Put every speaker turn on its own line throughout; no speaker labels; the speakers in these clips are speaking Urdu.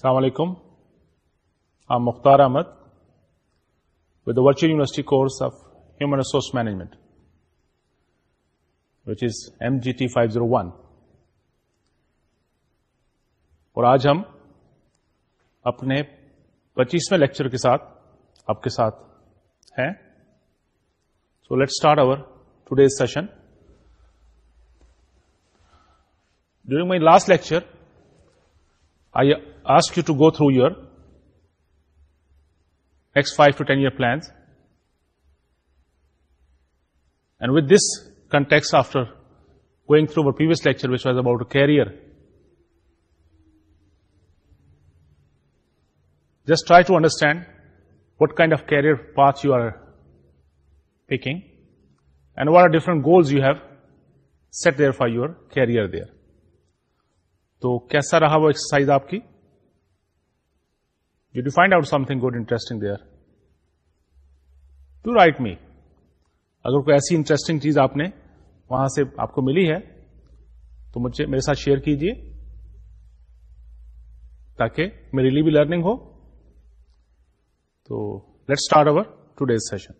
السلام علیکم ہم مختار احمد ودا virtual university course of human resource management which is M G T five zero one اور آج ہم اپنے پچیسویں لیکچر کے ساتھ آپ کے ساتھ ہیں so let start our today's session during my last lecture I ask you to go through your next five to ten year plans and with this contexts after going through previous lecture which was about career just try to understand what kind of career path you are picking and what are different goals you have set the for your career they are تو کیسا رہا وہ ایکسرسائز آپ کی sitting they are to write me اگر کوئی ایسی انٹرسٹنگ چیز آپ نے وہاں سے آپ کو ملی ہے تو مجھے میرے ساتھ شیئر کیجیے تاکہ میرے لیے بھی لرننگ ہو تو let start over today's session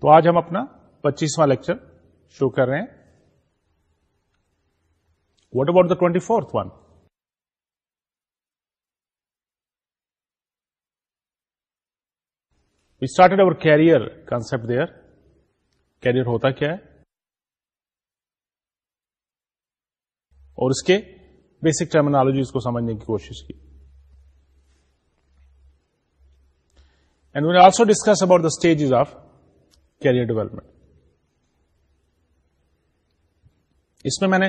تو آج ہم اپنا پچیسواں لیکچر شو کر رہے ہیں what about the twenty fourth one we started our career concept their career ہوتا کیا ہے اور اس کے بیسک ٹرمینالوجیز کو سمجھنے کی کوشش کی and we'll also discuss about the stages of career development اس میں میں نے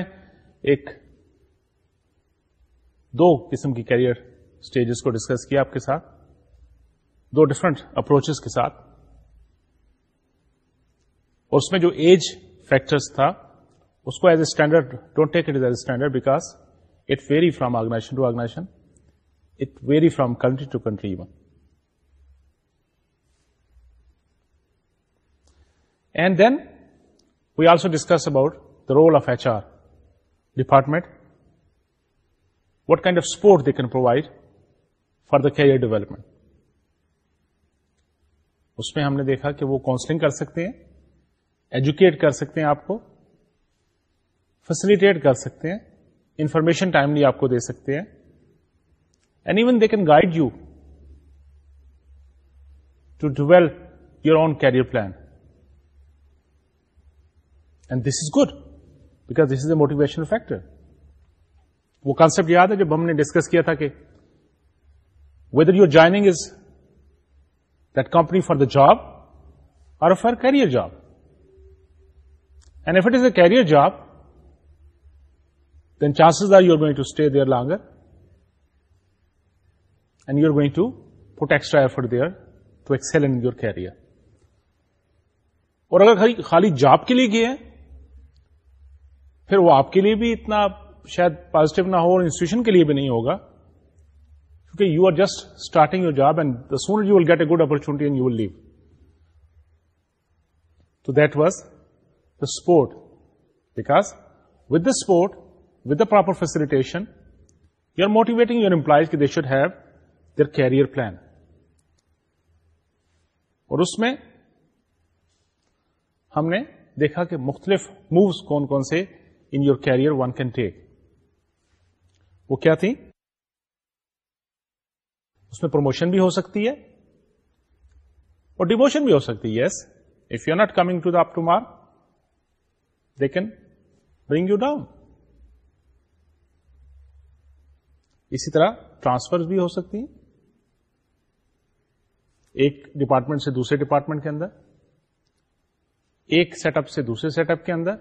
ایک دو قسم کی کیریئر اسٹیجز کو ڈسکس کیا آپ کے ساتھ دو ڈفرنٹ اپروچز کے ساتھ اور اس میں جو ایج فیکٹرس تھا اس کو as a standard don't take it as a standard because it vary from organisation to organisation it vary from country to country even and then we also discuss about the role of H R department what kind of support they can provide for the career development اس میں ہم نے دیکھا کہ وہ کاؤنسلنگ کر سکتے ہیں ایجوکیٹ کر سکتے ہیں آپ کو فیسلٹیٹ کر سکتے ہیں انفارمیشن ٹائملی آپ کو دے سکتے ہیں and even they can guide you to develop your own career plan and this is good because this is a motivational factor وہ کانسپٹ یاد ہے جب ہم نے ڈسکس کیا تھا کہ whether your joining is that company for the job or for career job. And if it is a career job, then chances are you're going to stay there longer and you're going to put extra effort there to excel in your career. اور اگر خالی جاب کے لیے گئے ہیں پھر وہ آپ کے لیے بھی اتنا شاید پازیٹو نہ ہو اور انسٹیٹیوشن کے لیے بھی نہیں ہوگا کیونکہ you are just starting your job and soon you will get a good and you will leave تو that was the support because with the support with the proper facilitation you are motivating your employees کی they should have their career plan اور اس میں ہم نے دیکھا کہ مختلف مووز کون کون سے in your career one can take وہ کیا تھیں اس میں پروموشن بھی ہو سکتی ہے اور ڈیووشن بھی ہو سکتی ہے yes if you are not coming to the up to mark they can bring you down اسی طرح ٹرانسفر بھی ہو سکتی ہیں ایک ڈپارٹمنٹ سے دوسرے ڈپارٹمنٹ کے اندر ایک سیٹ اپ سے دوسرے سیٹ اپ کے اندر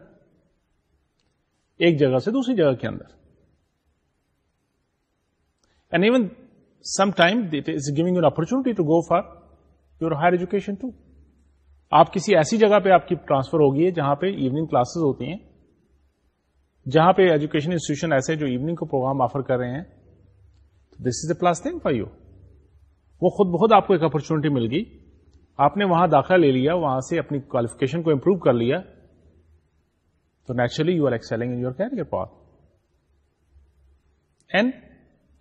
ایک جگہ سے دوسری جگہ کے اندر and even some time is giving opportunity to go for your higher education to آپ کسی ایسی جگہ پہ آپ کی ٹرانسفر ہوگی ہے جہاں پہ ایوننگ کلاسز ہوتی ہیں جہاں پہ ایجوکیشن انسٹیٹیوشن ایسے جو ایوننگ کو پروگرام آفر کر رہے ہیں this is a plus thing for you وہ خود بہت آپ کو ایک اپرچونٹی مل گئی آپ نے وہاں داخلہ لے لیا وہاں سے اپنی کوالیفکیشن کو امپروو کر لیا تو naturally you are excelling in your and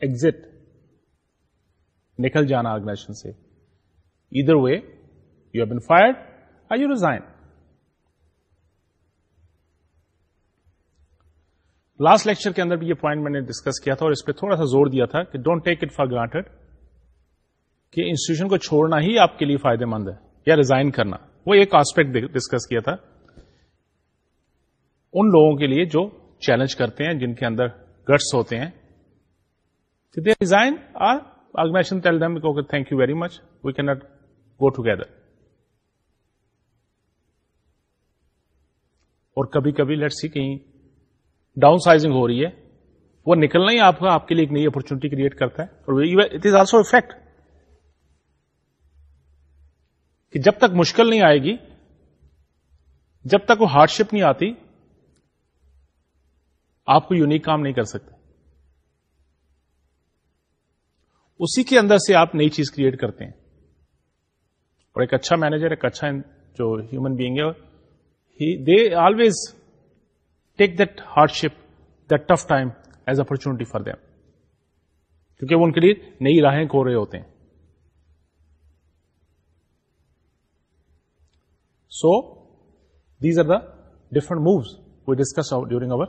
exit نکل جانا آرگنائزیشن سے ادھر way you have been fired I you resign last lecture کے اندر بھی یہ پوائنٹ میں نے ڈسکس کیا تھا اور اس پہ تھوڑا سا زور دیا تھا کہ don't take it for granted کہ انسٹیٹیوشن کو چھوڑنا ہی آپ کے لیے فائدہ مند ہے یا ریزائن کرنا وہ ایک آسپیکٹ ڈسکس کیا تھا ان لوگوں کے لیے جو چیلنج کرتے ہیں جن کے اندر گٹس ہوتے ہیں they resign or thank you very much we can not go together اور کبھی کبھی لیٹ سی کہیں ڈاؤن سائزنگ ہو رہی ہے وہ نکلنا ہی آپ کا آپ کے لیے ایک نئی اپرچونٹی کریٹ کرتا ہے اور اٹ از آلسو افیکٹ کہ جب تک مشکل نہیں آئے گی جب تک وہ ہارڈ شپ نہیں آتی آپ کو یونیک کام نہیں کر سکتے اسی کے اندر سے آپ نئی چیز کریٹ کرتے ہیں اور ایک اچھا مینیجر ایک اچھا جو ہیومن بینگ ہے they always take that hardship the time as opportunity for them کیونکہ وہ ان کے لیے نئی راہیں کھو رہے ہوتے ہیں so these are the different moves we discuss during our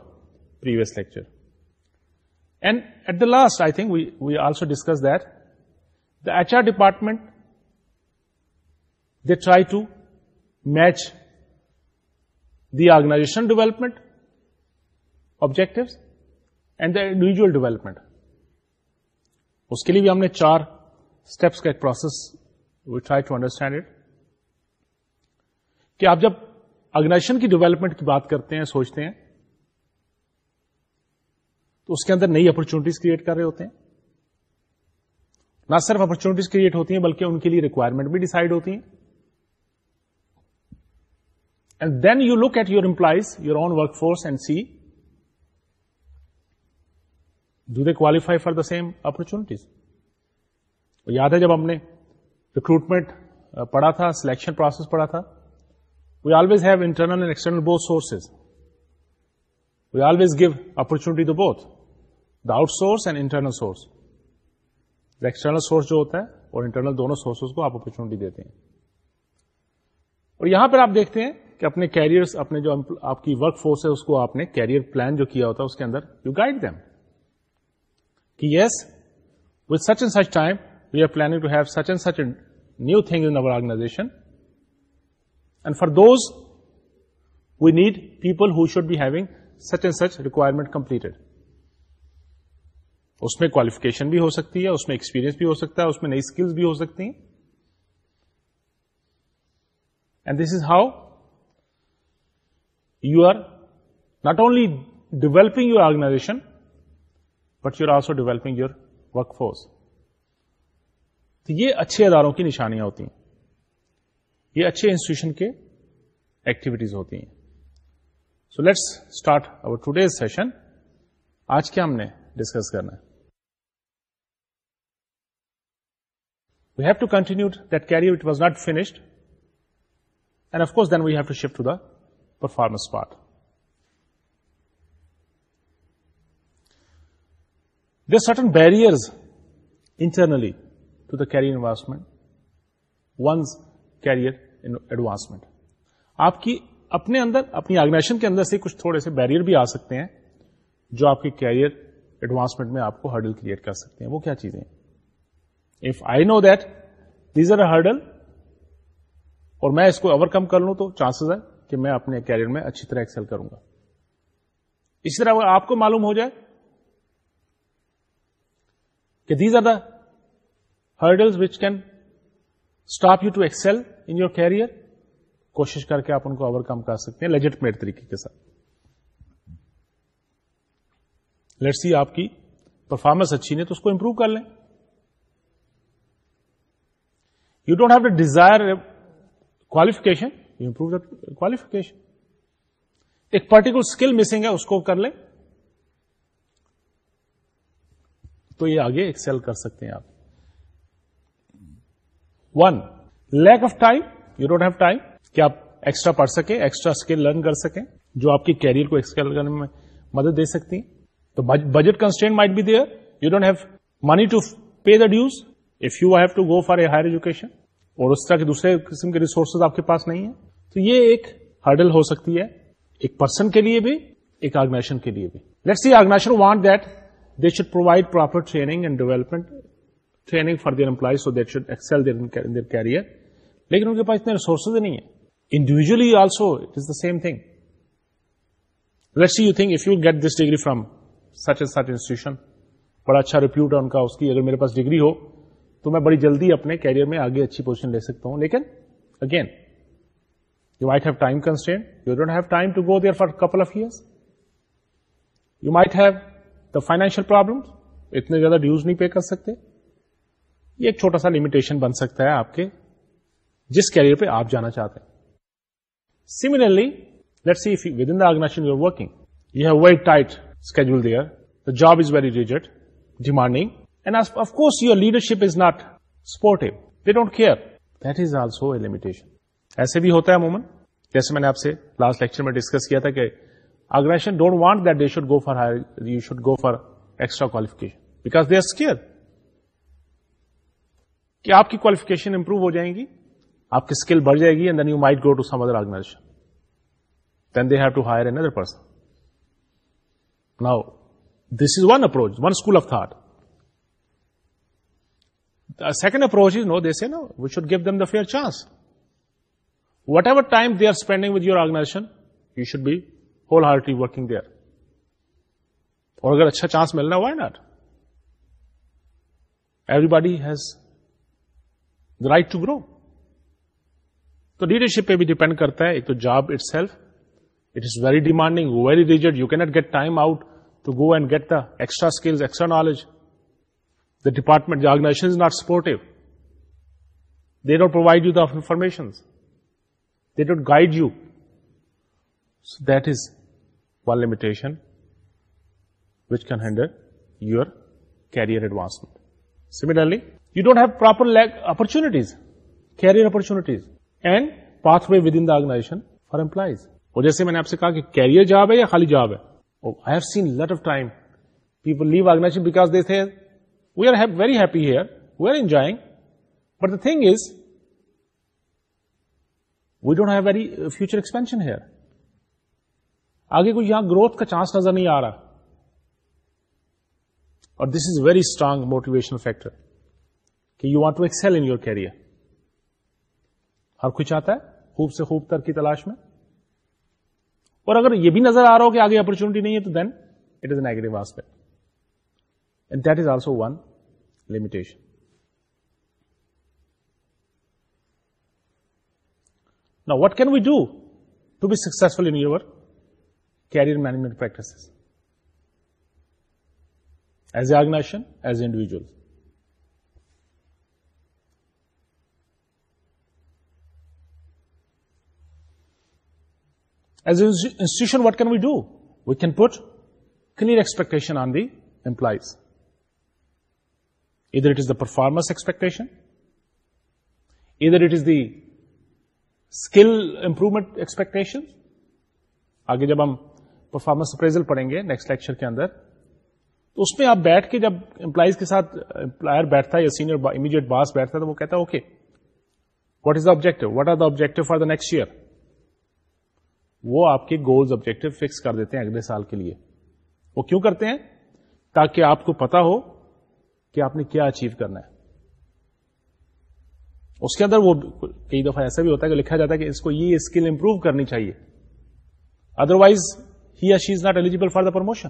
previous lecture and at the last I think we we also discuss that the H R department they try to match the organisation development objective and the individual development اس کے لیے بھی ہم نے چار اسٹیپس کا ایک process we try to understand it کہ آپ جب آرگنازیشن کی ڈیویلپمنٹ کی بات کرتے ہیں سوچتے ہیں تو اس کے اندر نئی اپرچونیٹیز کریٹ کر رہے ہوتے ہیں نہ صرف اپرچونیٹیز کریٹ ہوتی ہیں بلکہ ان کے لیے ریکوائرمنٹ بھی ڈیسائڈ ہوتی ہیں and then you look at your employees your own workforce and see do they qualify for the same opportunities یاد ہے جب ہم نے ریکروٹمنٹ پڑھا تھا سلیکشن پروسیس پڑھا تھا we always have internal and external both sources we always give opportunity to both the out source and internal source external source جو ہوتا ہے اور انٹرنل دونوں سورسز کو آپ اپرچونٹی دیتے ہیں اور یہاں پر آپ دیکھتے ہیں کہ اپنے کیریئر اپنے جو آپ کی ورک فورس ہے اس کو آپ نے کیریئر پلان جو کیا ہوتا ہے اس کے اندر یو گائڈ دم کہ yes with such and such time we are planning to have such and such new thing in our organization and for those we need people who should be having such and such requirement completed اس میں کوالیفکیشن بھی ہو سکتی ہے اس میں ایکسپیرینس بھی ہو سکتا ہے اس میں نئی اسکلز بھی ہو سکتی ہیں and this is how you are not only developing your organisation but you are also developing your workforce تو یہ اچھے اداروں کی نشانیاں ہوتی ہیں یہ اچھے انسٹیٹیوشن کے ایکٹیویٹیز ہوتی ہیں so let's start over today's session آج کیا ہم نے ڈسکس کرنا ہے have to continue that career it was not finished and of course then we have to shift to the performance part there certain barriers internally to the career advancement once career in advancement آپ کی اپنے اندر اپنی آرگنائزیشن کے اندر سے کچھ تھوڑے سے بیریئر بھی آ سکتے ہیں جو آپ کے کیریئر ایڈوانسمنٹ میں آپ کو ہرڈل کریٹ کر سکتے ہیں وہ کیا چیزیں ہیں ہرڈل اور میں اس کو اوور کم کر لوں تو چانسز ہے کہ میں اپنے کیریئر میں اچھی طرح ایکسل کروں گا اسی طرح اگر آپ کو معلوم ہو جائے کہ these are the hurdle which can stop you to excel in your career کوشش کر کے آپ ان کو اوور کم کر سکتے ہیں لیجٹ میڈ طریقے کے ساتھ لیٹ سی آپ کی پرفارمنس اچھی نہیں تو اس کو امپروو کر لیں don't have desire qualification you improve qualification ایک پرٹیکولر اسکل مسنگ ہے اس کو کر لیں تو یہ آگے ایکسل کر سکتے ہیں آپ one lack of time you don't have time کہ آپ ایکسٹرا پڑھ سکیں ایکسٹرا اسکل لرن کر سکیں جو آپ کی کیریئر کو ایکسل کرنے میں مدد دے سکتی ہیں تو budget constant might be there you don't have money to pay the dues if you have to go for a higher education اور اس طرح کے دوسرے قسم کے ریسورسز آپ کے پاس نہیں ہیں تو یہ ایک ہرڈل ہو سکتی ہے ایک پرسن کے لیے بھی ایک آرگنائزیشن کے لیے بھی let see organization want that they should provide proper training and development training for their employees so that should excel their career لیکن ان کے پاس اتنے ریسورسز نہیں ہیں individually also it is the same thing let see you think if you get this degree from such and such institution بڑا اچھا ریپیوٹ ہے ان کا اس کی اگر میرے پاس ڈگری ہو تو میں بڑی جلدی اپنے کیریئر میں آگے اچھی پوزیشن لے سکتا ہوں لیکن again you might have time constant you don't have time to go there for couple of year you might have the financial problem اتنے زیادہ ڈیوز نہیں پے کر سکتے یہ ایک چھوٹا سا لمیٹیشن بن سکتا ہے آپ کے جس کیریئر پہ آپ جانا چاہتے ہیں let see with in organization you working you have very tight schedule there the job is very rigid demanding of course your leadership is not support they don't care that is also a limitation ایسے بھی ہوتا ہے مومن جیسے میں نے آپ سے لاسٹ لیکچر میں ڈسکس کیا تھا کہ organization don't want they should go for higher you should go for extra qualification back they are care کہ آپ کی کوالیفکیشن امپروو ہو جائے گی آپ کی اسکل بڑھ جائے گی then they have to hire another person now this is one approach one school of thought second approach is no this a no we should give them the fair chance whatever time they are spending with your organization you should be wholeheartedly working there اور اگر اچھا چانس ملنا why not everybody has the right to grow تو لیڈرشپ پہ بھی ڈیپینڈ کرتا ہے ایک تو job itself it is very demanding very rigid you cannot get time out to go and get the extra skills extra knowledge the department, the organization is not supportive. They don't provide you the information. They don't guide you. So that is one limitation which can hinder your career advancement. Similarly, you don't have proper lag opportunities, career opportunities and pathway within the organization for employees. وہ جیسے میں نے آپ سے کہا کہ کیریئر جاب ہے یا خالی جاب ہے I have seen lot of time people leave organization because they تھے we are very happy here we are enjoying for the thing is we don't have very future expansion here آگے کوئی یہاں گروتھ کا چانس نظر نہیں آ رہا اور this is very strong motivation factor کہ you want to excel in your career ہر کوئی چاہتا ہے خوب سے خوب تر کی تلاش میں اور اگر یہ بھی نظر آ رہا ہو کہ آگے اپرچونٹی نہیں ہے تو then it is a negative aspect And that is also one limitation. Now, what can we do to be successful in your career management practices? As an organization, as individuals. As an institution, what can we do? We can put clear expectation on the employees. ادھر it is the performance expectation ادھر it is the skill improvement expectation آگے جب ہم پرفارمنس اپریزل پڑھیں گے نیکسٹ لیکچر کے اندر تو اس میں آپ بیٹھ کے جب امپلائیز کے ساتھ امپلائر بیٹھتا ہے یا سینئر امیڈیٹ باس بیٹھتا ہے تو وہ کہتا ہے okay what is the objective what are the objective for the next year وہ آپ کے گولز آبجیکٹو فکس کر دیتے ہیں اگلے سال کے لیے وہ کیوں کرتے ہیں تاکہ آپ کو پتا ہو کہ آپ نے کیا اچیو کرنا ہے اس کے اندر وہ کئی دفعہ ایسا بھی ہوتا ہے کہ لکھا جاتا ہے کہ اس کو یہ اسکل امپروو کرنی چاہیے otherwise he she is not eligible for the promotion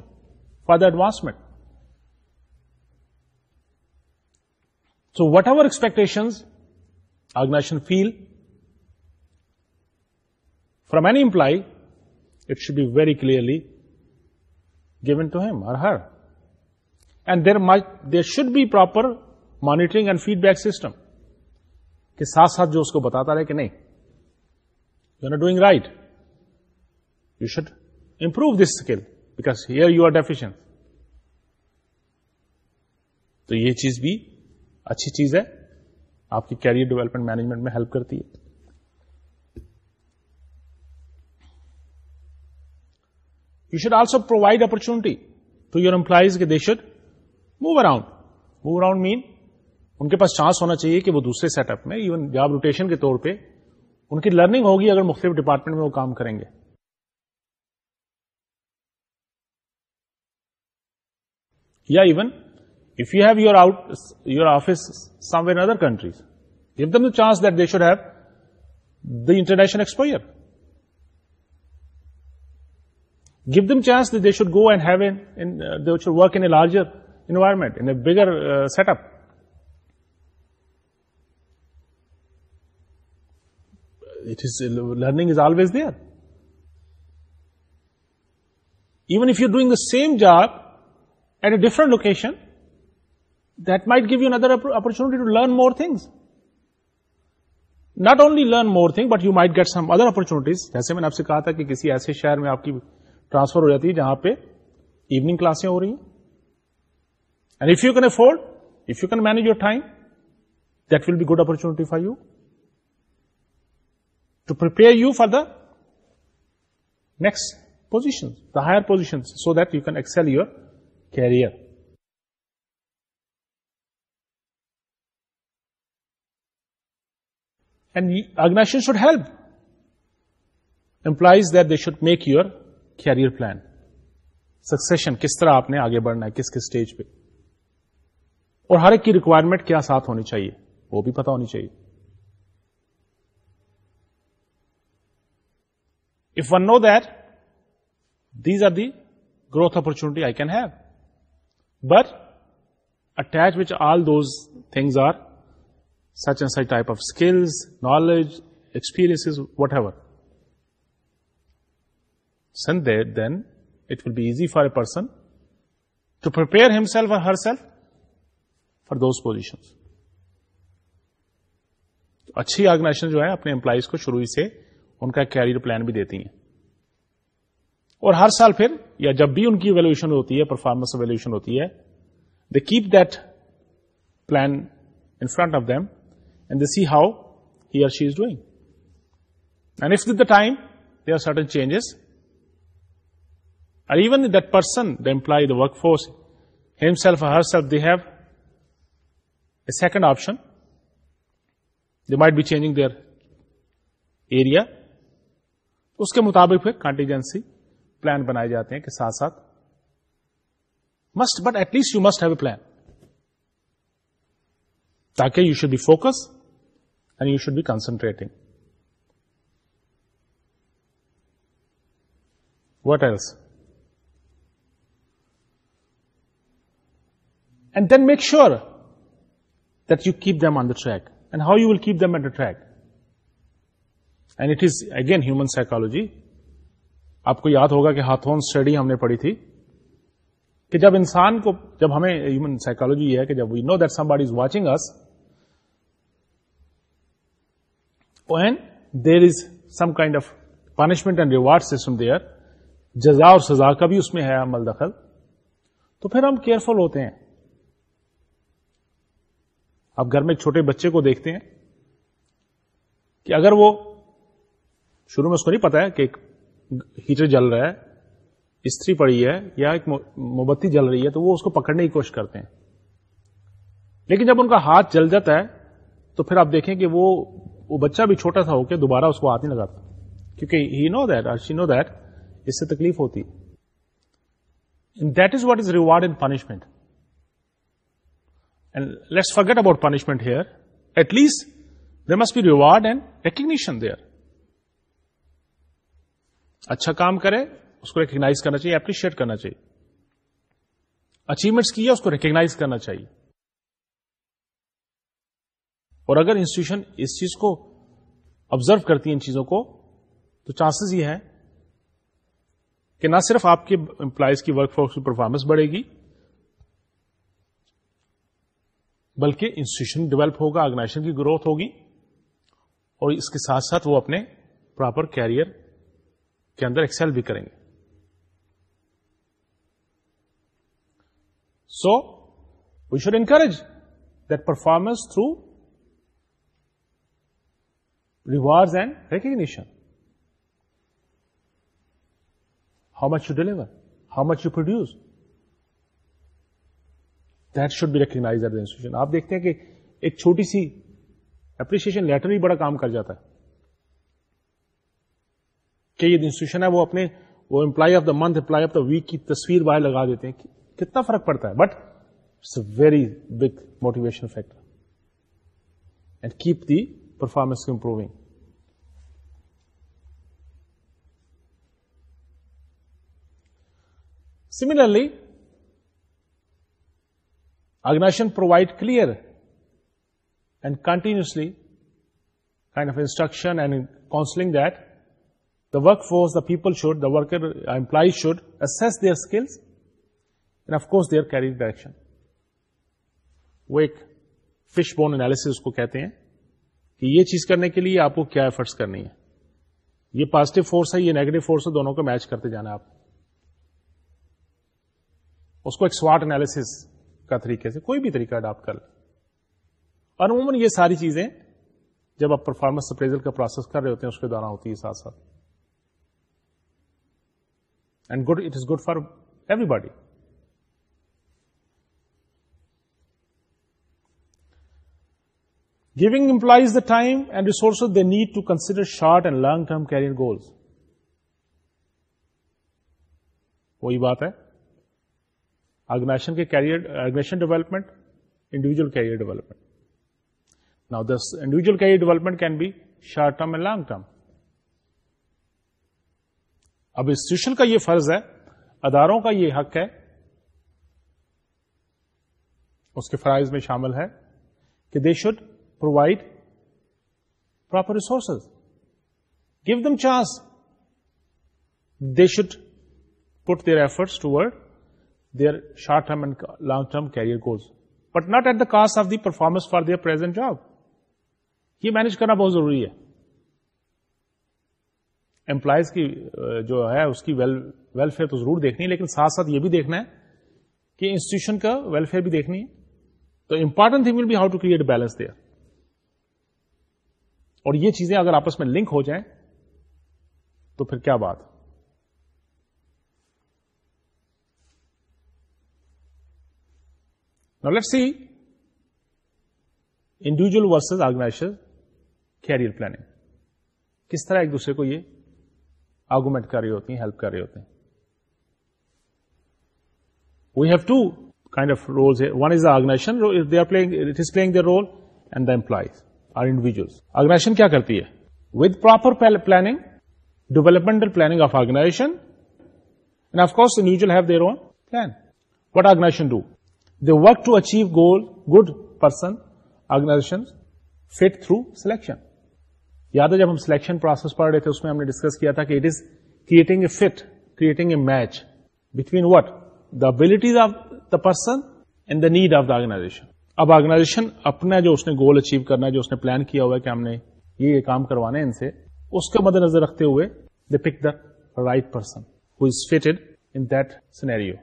for the advancement so whatever expectation organization feel from any employee it should be very clearly given to him or her and there may there should be proper monitoring and feedback system کے ساتھ ساتھ جو اس کو بتاتا رہے کہ نہیں you are doing right you should improve this skill because here you are deficient تو یہ چیز بھی اچھی چیز ہے آپ کی کیریئر ڈیولپمنٹ مینجمنٹ میں ہیلپ کرتی ہے you should also provide opportunity to your employees کے they should move around move around man ان کے پاس چانس ہونا چاہیے کہ وہ دوسرے سیٹ اپ میں ایون جاب روٹیشن کے طور پہ ان کی لرننگ ہوگی اگر مختلف ڈپارٹمنٹ میں وہ کام کریں گے یا even if you have your out your office somewhere other countries give them the chance that they should have the international exposure give them chance they should go and have an they should work in larger environment anger set up learning is always there even if you doing same job at a different location that might give you other opportunity to learn more thing not only learn more this but you might get some other opportunities جیسے میں نے آپ سے کہا تھا کہ کسی ایسے شہر میں آپ کی ٹرانسفر ہو جاتی ہے جہاں پہ ایوننگ کلاسیں ہو رہی ہیں if you can afford if you can manage your time that will be good opportunity for you to pro for the next position the higher position so that you can excel your career and organize should help employees that they should make your career plan succession کس طرح آپ نے آگے بڑھنا ہے کس کس اسٹیج پہ اور ہر ایک کی ریکوائرمنٹ کیا ساتھ ہونی چاہیے وہ بھی پتا ہونی چاہیے if one know that these are the growth opportunity I can have but attach which all those things are such and such type of skills knowledge experience whatever soon that then it will be easy for a person to prepare himself اور herself for those position اچھی آرگنائزیشن جو ہے اپنے امپلائیز کو شروع سے ان کا کیریئر پلان بھی دیتی ہیں اور ہر سال پھر یا جب بھی ان کی ویلویشن ہوتی ہے پرفارمنس ویلویشن ہوتی ہے the keep that plan in front of them and the see how he or she is doing and if the time they are certain اور even that person the employee the workforce self herself they have second option they might be changing their area اس کے مطابق پھر کانٹیجنسی پلان بنائے جاتے ہیں کہ ساتھ ساتھ must but at least you must have a plan تاکہ you should be focus and you should be concentrating what else and then make sure that you keep them on the track and how you will keep them at the track. And it is again human psychology. آپ کو یاد ہوگا کہ ہاتھون اسٹڈی ہم نے پڑھی تھی کہ جب انسان کو جب ہمیں ہیومن سائیکولوجی یہ ہے کہ جب we know that somebody is watching us there is some kind of punishment and reward system there جزا اور سزا کا بھی اس میں ہے عمل دخل تو پھر ہم کیئرفل ہوتے ہیں آپ گھر میں چھوٹے بچے کو دیکھتے ہیں کہ اگر وہ شروع میں اس کو نہیں پتا ہے کہ ایک ہیٹر جل رہا ہے استری پڑی ہے یا ایک موبتی جل رہی ہے تو وہ اس کو پکڑنے کی کوشش کرتے ہیں لیکن جب ان کا ہاتھ جل جاتا ہے تو پھر آپ دیکھیں کہ وہ وہ بچہ بھی چھوٹا تھا ہو کے دوبارہ اس کو ہاتھ نہیں لگاتا کیونکہ he know that or she know that اس سے تکلیف ہوتی that is what is reward and punishment let's forget about punishment here at least there must be reward and recognition there اچھا کام کرے اس کو ریکگنائز کرنا چاہیے اپریشیٹ کرنا چاہیے اچیومنٹس کی ہے اس کو ریکگنائز کرنا چاہیے اور اگر انسٹیٹیوشن اس چیز کو آبزرو کرتی ہے ان چیزوں کو تو چانسز یہ ہیں کہ نہ صرف آپ کے امپلائیز کی ورک فورس کی پرفارمنس بڑھے گی بلکہ انسٹیٹیوشن ڈیولپ ہوگا آرگنائزیشن کی گروتھ ہوگی اور اس کے ساتھ ساتھ وہ اپنے پراپر کیریئر کے اندر ایکسل بھی کریں گے so we should encourage that performance through rewards and recognition how much you deliver how much you produce that should be institution آپ دیکھتے ہیں کہ ایک چھوٹی سی اپریشیشن لیٹر ہی بڑا کام کر جاتا ہے کہ یہ انسٹیٹیوشن ہے وہ اپنے وہ employee of the month employee of the week کی تصویر باہر لگا دیتے ہیں کتنا فرق پڑتا ہے but it's a very big motivation factor and keep the performance improving similarly then provide clear and continuously kind of instruction and counselling that the work for the people should the worker employee should assess their skills and of course their career direction وہ ایک فش بون اینالس کو کہتے ہیں کہ یہ چیز کرنے کے لیے آپ کو کیا ایفرٹس کرنی ہے یہ پازیٹو فورس ہے یہ نیگیٹو فورس ہے دونوں کو میچ کرتے جانا ہے آپ اس کو ایک سواٹ اینالس کا طریقے سے کوئی بھی طریقہ اڈاپٹ کر لیں اور عموماً یہ ساری چیزیں جب آپ پرفارمنس اپریزل کا پروسیس کر رہے ہوتے ہیں اس کے دوران ہوتی ہے ساتھ ساتھ and good it is good for everybody giving employees the time and resources they need to consider short and long term career goals وہی بات ہے آرگنائزیشن کے career organization development individual career development now this individual career development can be short term and long term اب انسٹیٹیوشن کا یہ فرض ہے اداروں کا یہ حق ہے اس کے فرائض میں شامل ہے کہ they should provide proper resources give them chance they should put the effort toward their short term and long term career goals but not at the cost of the performance for their present job یہ مینج کرنا بہت ضروری ہے امپلائز کی جو ہے اس کی ویلفیئر تو ضرور دیکھنی ہے لیکن ساتھ ساتھ یہ بھی دیکھنا ہے کہ انسٹیٹیوشن کا ویلفیئر بھی دیکھنی ہے تو important thing will be how to create balance there اور یہ چیزیں اگر آپس میں لنک ہو جائیں تو پھر کیا بات Now let's see individual versus organization career planning کس طرح ایک دوسرے کو یہ آرگومنٹ کر رہی ہوتی ہیں ہیلپ کر رہے ہوتے ہیں we have two kind of role one is organization it is playing the role and the employees are individuals organization کیا کرتی ہے with proper planning developmental planning of organization and of course individual have their own plan what organization do the work to achieve goal good person آرگنا fit through selection یاد ہے جب ہم سلیکشن پروسیس پڑھ رہے تھے اس میں ہم نے ڈسکس کیا تھا کہ it is creating a fit creating a match between what the abilities of the person and the need of the organization اب آرگنائزیشن اپنا جو اس نے گول اچیو کرنا ہے پلان کیا ہوا ہے کہ ہم نے یہ یہ کام کروانا ہے ان سے اس کا مد نظر رکھتے ہوئے the pick the right person who is fitted in that scenario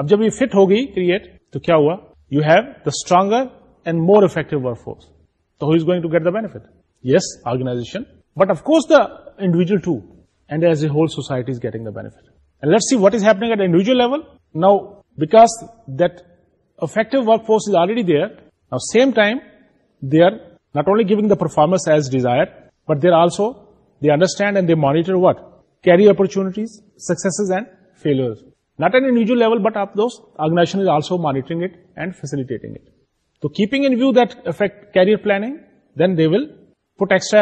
اب جب یہ فٹ ہوگی کریٹ تو کیا ہوا you have the stronger and more effective work force تو who is going to get the benefit yes organization but of course the individual too and as a whole society is getting the benefit and let see what is happening at individual level now because that effective work force is already there now same time they are not only giving the performance as desire but they are also they understand and they monitor what career opportunities success and failure not an then level but آپ extra it and will career planning then they will put extra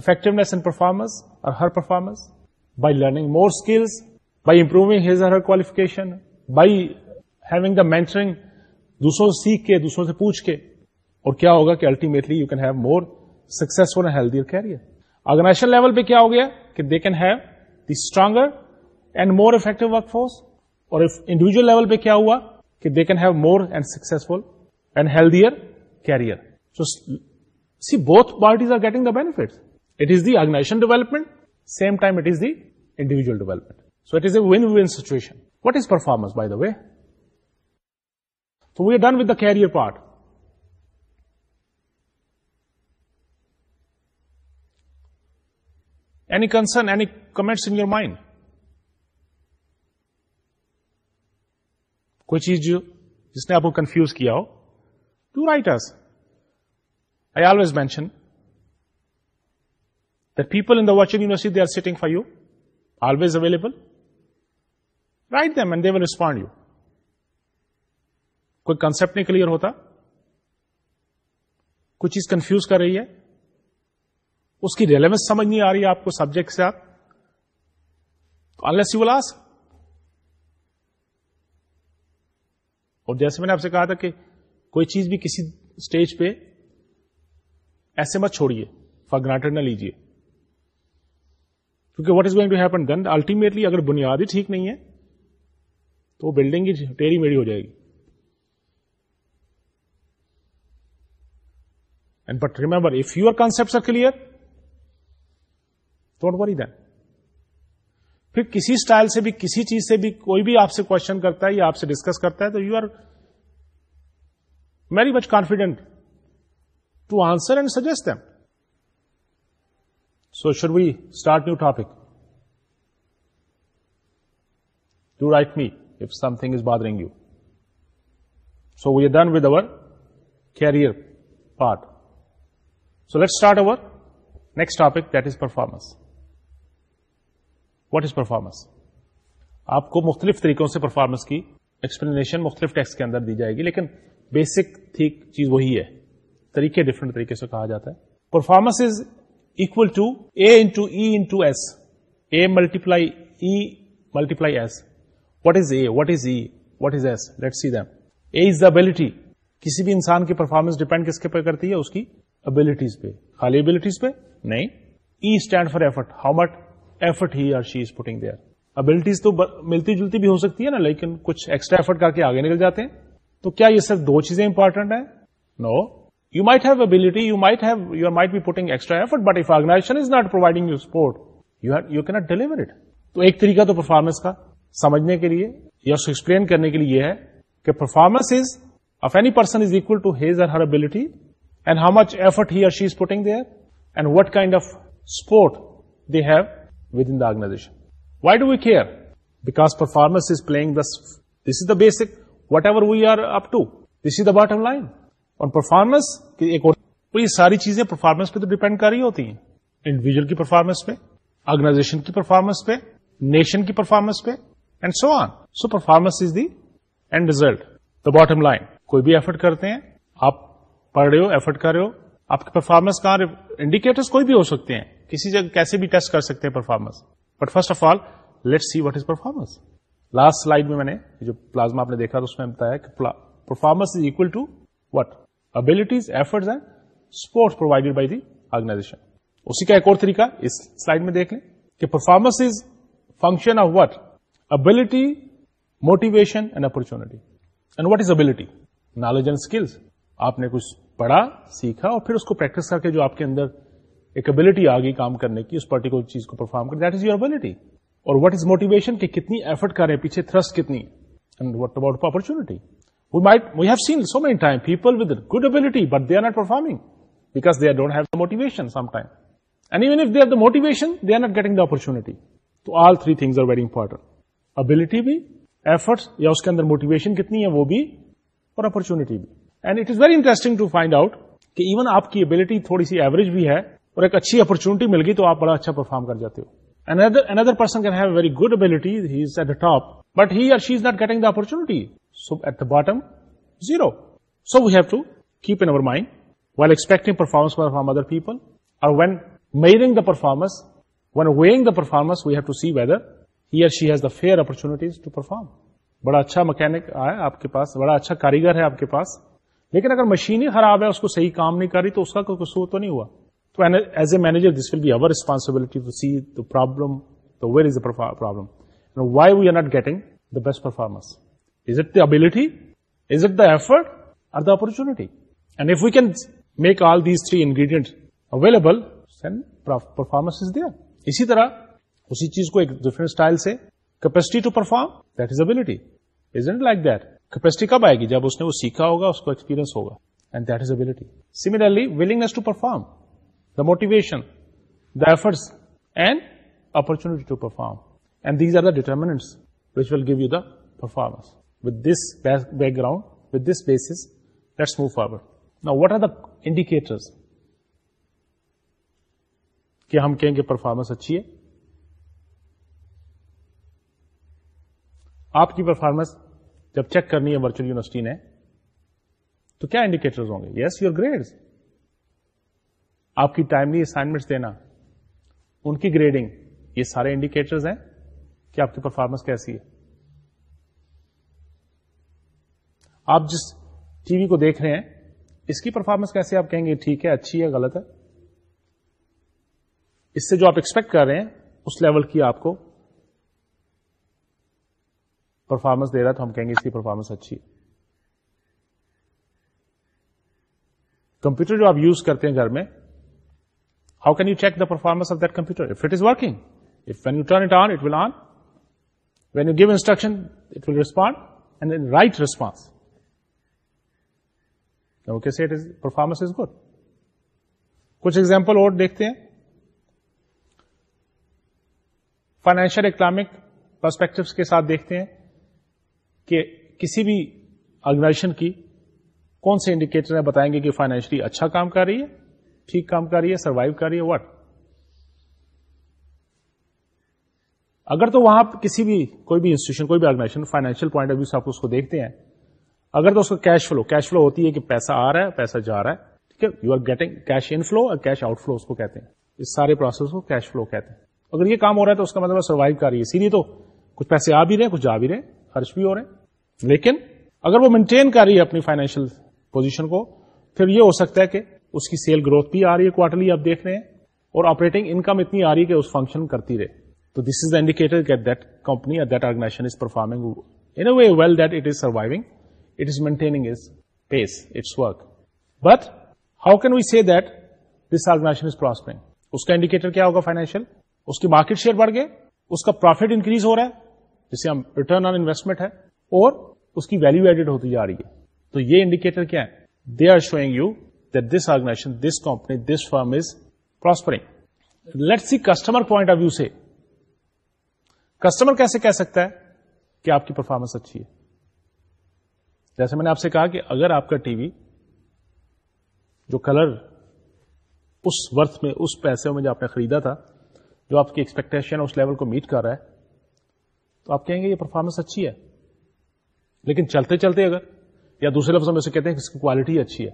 effectiveness and his or performance her performance by learning more by by improving his her qualification by having the mentoring دوسروں سے سیکھ کے دوسروں سے پوچھ کے اور کیا ہوگا کہ ultimately you can have more successful healthy organization level پہ کیا ہو گیا کہ they can have the stronger and more effective work force اور انڈیویجل لیول پہ کیا ہوا کہ they can have more and successful and healthier career so see both parties are getting the benefit it is the organization development same time it is the individual development so it is a win win situation what is performance by the way so we are done with the career part concern any comments in your mind کوئی چیز جو جس نے آپ کو کنفیوز کیا ہو to writers I always mention the people in the watching university they are sitting for you always available write them and they will respond you کوئی کنسپٹ نہیں کلیئر ہوتا کوئی چیز کنفیوز کر رہی ہے اس کی ریلیونس سمجھ نہیں آ رہی آپ کو سبجیکٹ کے ساتھ اللہ اور جیسے میں نے آپ سے کہا تھا کہ کوئی چیز بھی کسی اسٹیج پہ ایسے مت چھوڑیے فار گرانٹیڈ نہ لیجیے کیونکہ what is going to happen then ultimately اگر بنیاد ہی ٹھیک نہیں ہے تو وہ بلڈنگ ہی ٹیری میری ہو جائے گی and but remember if you concept clear don't worry then پھر کسی اسٹائل سے بھی کسی چیز سے بھی کوئی بھی آپ سے کوشچن کرتا ہے یا آپ سے ڈسکس کرتا ہے تو you are very much confident to answer and suggest them so should we start new topic to write me if something is bothering you so we done with our career part so let start our next topic that is performance what is performance آپ کو مختلف طریقوں سے پرفارمنس کی ایکسپلینیشن مختلف ٹیکس کے اندر دی جائے گی لیکن بیسک ٹھیک چیز وہی ہے طریقے ڈفرنٹ طریقے سے کہا جاتا ہے performance is equal to A into into E S A multiply multiply S what is A what is E what is S let see them A is the ability کسی بھی انسان کی پرفارمنس ڈیپینڈ کس کے پہ کرتی ہے اس کی ابلٹیز پہ خالی ابلٹیز پہ نہیں E stand for effort how much effort he or she is putting their abilities تو ملتی جلتی بھی ہو سکتی ہے نا لیکن کچھ ایکسٹرا ایفرٹ کر کے آگے نکل جاتے ہیں تو کیا یہ صرف دو چیزیں امپورٹنٹ ہیں no you might have ability you might have you might be putting extra effort but if organization is not providing you support you can't deliver it تو ایک طریقہ تو پرفارمنس کا سمجھنے کے لیے یا اس ایکسپلین کرنے کے لیے یہ ہے کہ performance is of any person is equal to his her ability and how much effort he or she is there and what kind of support they have with in organization why do we care because performance is playing this this is the basic whatever we are up to this is the bottom line اور پرفارمنس ایک اور یہ ساری چیزیں پرفارمنس پہ تو ڈیپینڈ کر رہی ہوتی ہیں انڈیویجل کی پرفارمنس پہ آرگنائزیشن کی پرفارمنس پہ نیشن کی پرفارمنس پہ and so on so performance is the end result the bottom line کوئی بھی ایفرٹ کرتے ہیں آپ پڑھ رہے ہو ایفرٹ کر رہے ہو آپ کی پرفارمنس کہاں انڈیکیٹر کوئی بھی ہو سکتے ہیں کسی جگہ کیسے بھی ٹیسٹ کر سکتے ہیں performance but first of all let see what is performance last slide میں میں نے جو پلازما آپ نے دیکھا تو اس میں بتایا کہ performance is equal to what abilities effort and support provided by the organization اسی کا ایک اور طریقہ اس سلائڈ میں دیکھ لیں کہ performance is function of what ability motivation and opportunity and what is ability knowledge and skills آپ نے کچھ پڑھا سیکھا اور پھر اس کو پریکٹس کر کے جو آپ کے اندر ایک ابلٹی آ گئی کام کرنے کی اس پرٹیکولر چیز کو پرفارم کرنے دیٹ از یور ابلٹی اور واٹ از موٹیویشن کہ کتنی ایفرٹ کر رہے ہیں پیچھے تھرسٹ کتنی and what about opportunity we might we have seen so many time people with good ability but they are not performing because they are don't have the motivation some time and even if they are the motivation they are not getting the opportunity تو all three things are very important ability بھی ایفرٹس یا اس کے اندر موٹیویشن کتنی ہے وہ بھی اور اپرچونٹی بھی and it is very interesting to find out کہ ایون آپ کی ابلٹی تھوڑی سی ایوریج بھی ہے اور ایک اچھی اپرچونٹی مل گئی تو آپ بڑا اچھا پرفارم کر جاتے ہو very good so we have to perform بڑا اچھا مکینک آیا آپ کے پاس بڑا اچھا کاریگر ہے آپ کے پاس لیکن اگر مشینیں خراب ہے اس کو صحیح کام نہیں کر رہی تو اس کا کوئی قصور تو نہیں ہوا تو as a manager this will be over responsibility to see the problem where is the problem why we are not getting the the best performance is it ability is it the effort or the opportunity and if we can make all these three ingredient available performance is اسی طرح اسی چیز کو ایک ڈفرنٹ اسٹائل سے capacity to perform that that is is ability like capacity کب آئے گی جب اس نے وہ سیکھا ہوگا اس کو ایکسپیرینس ہوگا and that is ability similarly willingness to perform motivation the the and opportunity to perform and these are the determinants which will give you the performance with this background with this basis let's move forward. نا واٹ آر دا indicators? کہ ہم کہیں گے پرفارمنس اچھی ہے آپ کی پرفارمنس جب چیک کرنی ہے ورچوئل یونیورسٹی نے تو کیا انڈیکیٹر ہوں گے یس یور گریڈ آپ کی ٹائملی اسائنمنٹس دینا ان کی گریڈنگ یہ سارے انڈیکیٹرز ہیں کہ آپ کی پرفارمنس کیسی ہے آپ جس ٹی وی کو دیکھ رہے ہیں اس کی پرفارمنس کیسے آپ کہیں گے ٹھیک ہے اچھی ہے غلط ہے اس سے جو آپ ایکسپیکٹ کر رہے ہیں اس لیول کی آپ کو پرفارمنس دے رہا تو ہم کہیں گے اس کی پرفارمنس اچھی ہے کمپیوٹر جو آپ یوز کرتے ہیں گھر میں how can you check respond of then کمپیوٹرسٹرکشن it will respond and right response performance is good کچھ ایگزامپل اور دیکھتے ہیں فائنینشیل اکنامک پرسپیکٹو کے ساتھ دیکھتے ہیں کہ کسی بھی آرگنائزیشن کی کون سے انڈیکیٹر بتائیں گے کہ فائنینشلی اچھا کام کر رہی ہے ٹھیک کام کر رہی ہے سروائو کر رہی ہے واٹ اگر تو وہاں کسی بھی کوئی بھی انسٹیٹیوشن کوئی بھی organization financial point of view سے آپ اس کو دیکھتے ہیں اگر تو اس کا کیش فلو کیش فلو ہوتی ہے کہ پیسہ آ رہا ہے پیسہ جا رہا ہے ٹھیک ہے you are getting cash inflow اور کیش آؤٹ فلو اس کو کہتے ہیں اس سارے پروسیس کو کیش فلو کہتے ہیں اگر یہ کام ہو رہا ہے تو اس کا مطلب سروائو کر رہی ہے اسی لیے تو کچھ پیسے آ بھی رہے کچھ جا بھی رہے خرچ بھی ہو رہے ہیں لیکن اگر وہ مینٹین کر رہی ہے اپنی فائنینشیل پوزیشن کو پھر یہ ہو سکتا ہے کہ اس کی سیل گروتھ بھی آ رہی ہے کوارٹرلی آپ دیکھ رہے ہیں اور آپریٹنگ انکم اتنی آ رہی ہے کہ اس فنکشن کرتی رہے تو this is indicator that that that company organization is performing in way well it is surviving prospering اس کا انڈیکیٹر کیا ہوگا فائنینشیل اس کی مارکیٹ شیئر بڑھ گئے اس کا پروفیٹ انکریز ہو رہا ہے جسے ہم ریٹرن آن انویسٹمنٹ ہے اور اس کی ویلو ایڈیڈ ہوتی جا رہی ہے تو یہ انڈیکیٹر کیا ہے they are showing you that this organization, this company, this firm is prospering. Let's see customer point of view سے کسٹمر کیسے کہہ سکتا ہے کہ آپ کی پرفارمنس اچھی ہے جیسے میں نے آپ سے کہا کہ اگر آپ کا ٹی وی جو کلر اس وتھ میں اس پیسے میں جو آپ نے خریدا تھا جو آپ کی ایکسپیکٹیشن اس لیول کو میٹ کر رہا ہے تو آپ کہیں گے یہ پرفارمنس اچھی ہے لیکن چلتے چلتے اگر یا دوسرے لفظوں میں سے کہتے ہیں کہ اس کی کوالٹی اچھی ہے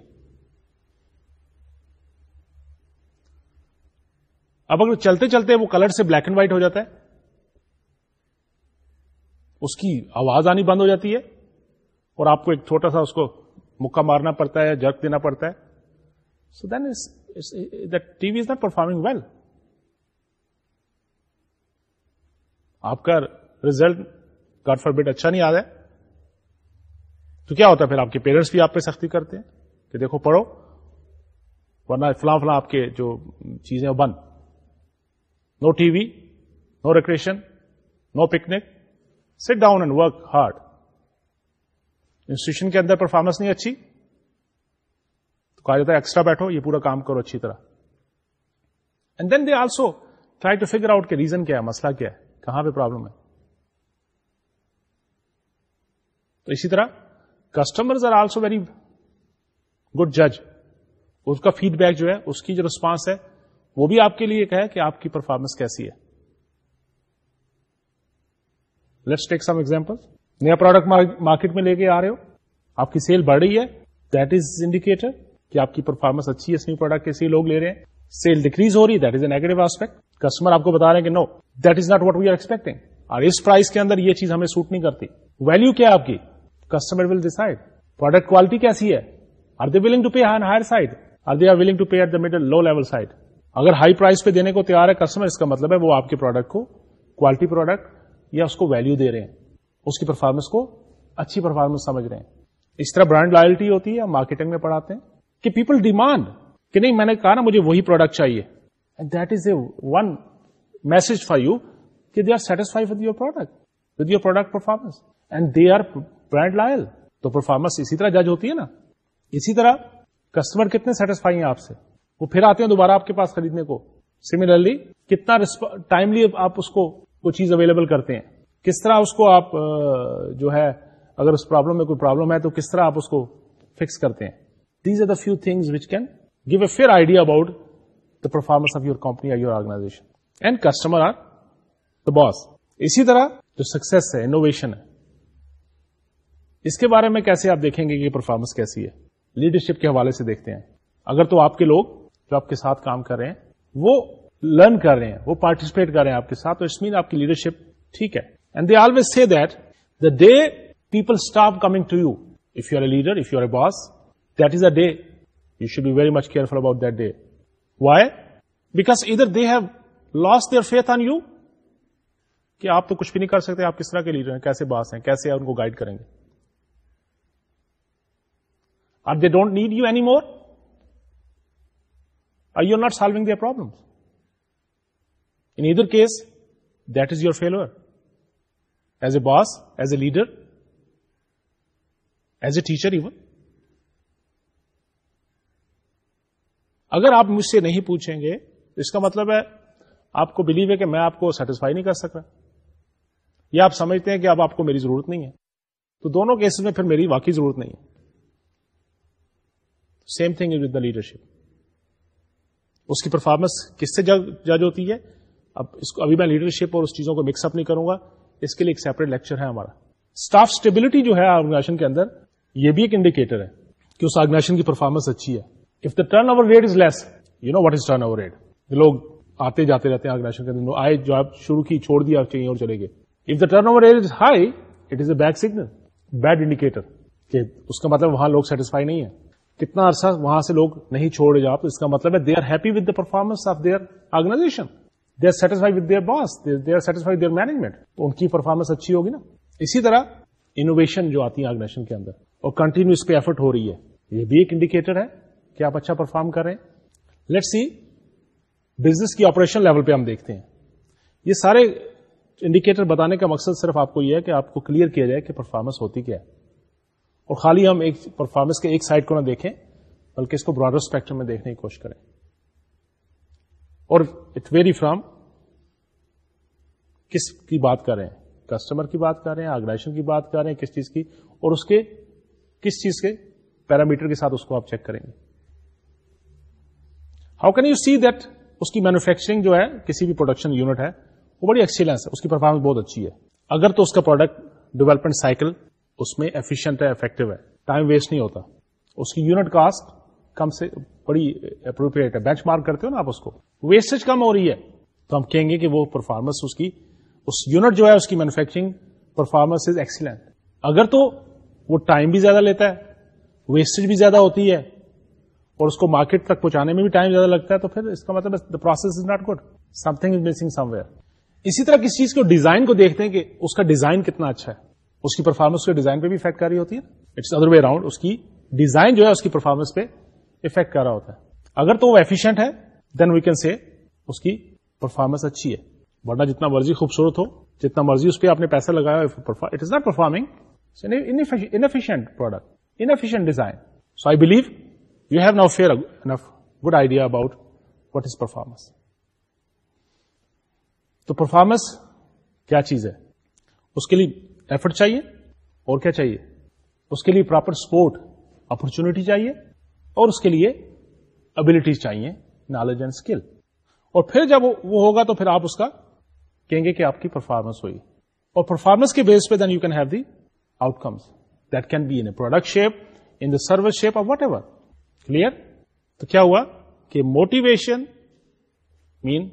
اب اگر چلتے چلتے وہ کلر سے بلیک اینڈ وائٹ ہو جاتا ہے اس کی آواز آنی بند ہو جاتی ہے اور آپ کو ایک چھوٹا سا اس کو مکہ مارنا پڑتا ہے جرک دینا پڑتا ہے so then T V is not performing well آپ کا ریزلٹ گڈ بیٹ اچھا نہیں آ رہا ہے تو کیا ہوتا ہے پھر آپ کے پیرنٹس بھی آپ پہ سختی کرتے ہیں کہ دیکھو پڑھو ورنہ فلاں فلاں آپ کے جو چیزیں وہ بند no T V no recreation no picnic sit down and work hard institution کے اندر پرفارمنس نہیں اچھی تو کہا جاتا ہے ایکسٹرا بیٹھو یہ پورا کام کرو اچھی طرح and then they also try to figure out کے ریزن کیا ہے مسئلہ کیا ہے کہاں پہ پرابلم ہے تو اسی طرح customers are also very good جج اس کا فیڈ بیک جو ہے اس کی جو ریسپانس ہے وہ بھی آپ کے لیے کہ آپ کی پرفارمنس کیسی ہے لیٹس ٹیک سم ایگزامپل نیا پروڈکٹ مارکیٹ میں لے کے آ رہے ہو آپ کی سیل بڑھ رہی ہے دیٹ از انڈیکیٹر کہ آپ کی پرفارمنس اچھی ہے اس پروڈکٹ لوگ لے رہے ہیں سیل ڈیکریز ہو رہی ہے that is a negative aspect customer آپ کو بتا رہے ہیں کہ no that is not what we are expecting اور اس پرائز کے اندر یہ چیز ہمیں سوٹ نہیں کرتی ویلو کیا آپ کی customer will decide product quality کیسی ہے are are are they they willing willing to to pay pay higher side at the middle low level side اگر ہائی پرائز پہ دینے کو تیار ہے کسٹمر اس کا مطلب ہے وہ آپ کے پروڈکٹ کو کوالٹی پروڈکٹ یا اس کو ویلو دے رہے ہیں اس کی پرفارمنس کو اچھی پرفارمنس سمجھ رہے ہیں اس طرح برانڈ لائلٹی ہوتی ہے مارکیٹنگ میں پڑھاتے ہیں کہ پیپل ڈیمانڈ کہ نہیں میں نے کہا نا مجھے وہی پروڈکٹ چاہیے that is a one message for you کہ they are satisfy with your product with your product performance and they are brand loyal تو پرفارمنس اسی طرح جج ہوتی ہے نا اسی طرح کسٹمر کتنے سیٹسفائی ہیں آپ سے وہ پھر آتے ہیں دوبارہ آپ کے پاس خریدنے کو سملرلی کتنا ٹائملی آپ اس کو کوئی چیز اویلیبل کرتے ہیں کس طرح اس کو آپ جو ہے اگر اس پرابلم میں کوئی پرابلم ہے تو کس طرح آپ اس کو فکس کرتے ہیں these are the few thing which can give a fair idea about the performance of your company your organisation and customer are the boss اسی طرح جو سکسیس ہے انوویشن ہے اس کے بارے میں کیسے آپ دیکھیں گے کہ پرفارمنس کیسی ہے لیڈرشپ کے حوالے سے دیکھتے ہیں اگر تو آپ کے لوگ جو آپ کے ساتھ کام کر رہے ہیں وہ لرن کر رہے ہیں وہ پارٹیسپیٹ کر رہے ہیں آپ کے ساتھ مین آپ کی لیڈرشپ ٹھیک ہے and they always see that the day people stop coming to you if you are a leader if you are a boss that is a day you should be very much careful about that day why because ادھر they have lost their faith on you کہ آپ تو کچھ بھی نہیں کر سکتے آپ کس طرح کے لیڈر ہیں کیسے باس ہیں کیسے ان کو گائڈ کریں گے اب they don't need you any more you not solving their problem in either case that is your failure as a boss as a leader as a teacher even اگر آپ مجھ سے نہیں پوچھیں گے اس کا مطلب ہے آپ کو بلیو ہے کہ میں آپ کو سیٹسفائی نہیں کر سکا یا آپ سمجھتے ہیں کہ اب آپ کو میری ضرورت نہیں ہے تو دونوں کیسز میں پھر میری واقعی ضرورت نہیں ہے same thing is with the leadership اس کی پرفارمنس کس سے جج ہوتی ہے اب اس کو ابھی میں لیڈرشپ اور اس چیزوں کو مکس اپ نہیں کروں گا اس کے لیے ایک سیپریٹ لیکچر ہے ہمارا اسٹاف اسٹیبلٹی جو ہے آرگنائزیشن کے اندر یہ بھی ایک انڈیکیٹر ہے کہ اس آرگنائزیشن کی پرفارمنس اچھی ہے if the turnover rate is less you know what is turnover rate لوگ آتے جاتے رہتے ہیں آرگنائزیشن کے اندر آئے شروع کی چھوڑ دیا چاہیے اور چلے گئے if the turnover rate is high it is a bad signal bad indicator کہ اس کا مطلب وہاں لوگ سیٹسفائی نہیں ہے کتنا عرصہ وہاں سے لوگ نہیں چھوڑے جا اس کا مطلب ہے they are happy with the performance of their organisation they are satisfy with their boss they are satisfy their management ان کی پرفارمنس اچھی ہوگی نا اسی طرح انوویشن جو آتی ہے آرگنائزیشن کے اندر اور کنٹینیو اس پہ ایفرٹ ہو رہی ہے یہ بھی ایک انڈیکیٹر ہے کہ آپ اچھا پرفارم کر رہے ہیں لیٹ سی بزنس کی آپریشن لیول پہ ہم دیکھتے ہیں یہ سارے انڈیکیٹر بتانے کا مقصد صرف آپ کو یہ ہے کہ آپ کو کلیئر کیا جائے کہ پرفارمنس ہوتی کیا ہے اور خالی ہم ایک پرفارمنس کے ایک سائڈ کو نہ دیکھیں بلکہ اس کو براڈر اسپیکٹر میں دیکھنے کی کوشش کریں اور اٹ ویری فرام کس کی بات کر رہے ہیں کسٹمر کی بات کر رہے ہیں آرگنائزیشن کی بات کر رہے ہیں کس چیز کی اور اس کے کس چیز کے پیرامیٹر کے ساتھ اس کو آپ چیک کریں گے how can you see that اس کی مینوفیکچرنگ جو ہے کسی بھی پروڈکشن یونٹ ہے وہ بڑی ایکسیلنس ہے اس کی پرفارمنس بہت اچھی ہے اگر تو اس کا پروڈکٹ ڈیولپمنٹ سائیکل اس میں ایفیشینٹ ہے افیکٹو ہے ٹائم ویسٹ نہیں ہوتا اس کی یونٹ کاسٹ کم سے بڑی اپروپریٹ ہے بینچ مارک کرتے ہو نا آپ اس کو ویسٹ کم ہو رہی ہے تو ہم کہیں گے کہ وہ پرفارمنس اس کی اس یونٹ جو ہے اس کی مینوفیکچرنگ پرفارمنس از ایکسیلنٹ اگر تو وہ ٹائم بھی زیادہ لیتا ہے ویسٹ بھی زیادہ ہوتی ہے اور اس کو مارکیٹ تک پہنچانے میں بھی ٹائم زیادہ لگتا ہے تو پھر اس کا مطلب the process is not good something is missing somewhere اسی طرح کسی چیز کو ڈیزائن کو دیکھتے ہیں کہ اس کا ڈیزائن کتنا اچھا ہے اس کی پرفارمنس کے ڈیزائن پہ بھی افیکٹ کر رہی ہوتی ہے اٹس ادر وے اراؤنڈ اس کی ڈیزائن جو ہے اس کی پرفارمنس پہ افیکٹ کر رہا ہوتا ہے اگر تو وہ ایفیشینٹ ہے دین وی کین سے اس کی پرفارمنس اچھی ہے ورنہ جتنا مرضی خوبصورت ہو جتنا مرضی اس پہ آپ نے پیسہ لگایا it is not performing inefficient product inefficient design so I believe you have now fair good idea about what is performance تو پرفارمنس کیا چیز ہے اس کے لیے ایفرٹ چاہیے اور کیا چاہیے اس کے لیے پراپر سپورٹ اپرچونٹی چاہیے اور اس کے لیے ابلٹی چاہیے نالج اینڈ اسکل اور پھر جب وہ ہوگا تو پھر آپ اس کا کہیں گے کہ آپ کی پرفارمنس ہوئی اور پرفارمنس کے بیس پہ then you can have the outcomes that can be in product shape in the service shape of whatever clear تو کیا ہوا کہ موٹیویشن مین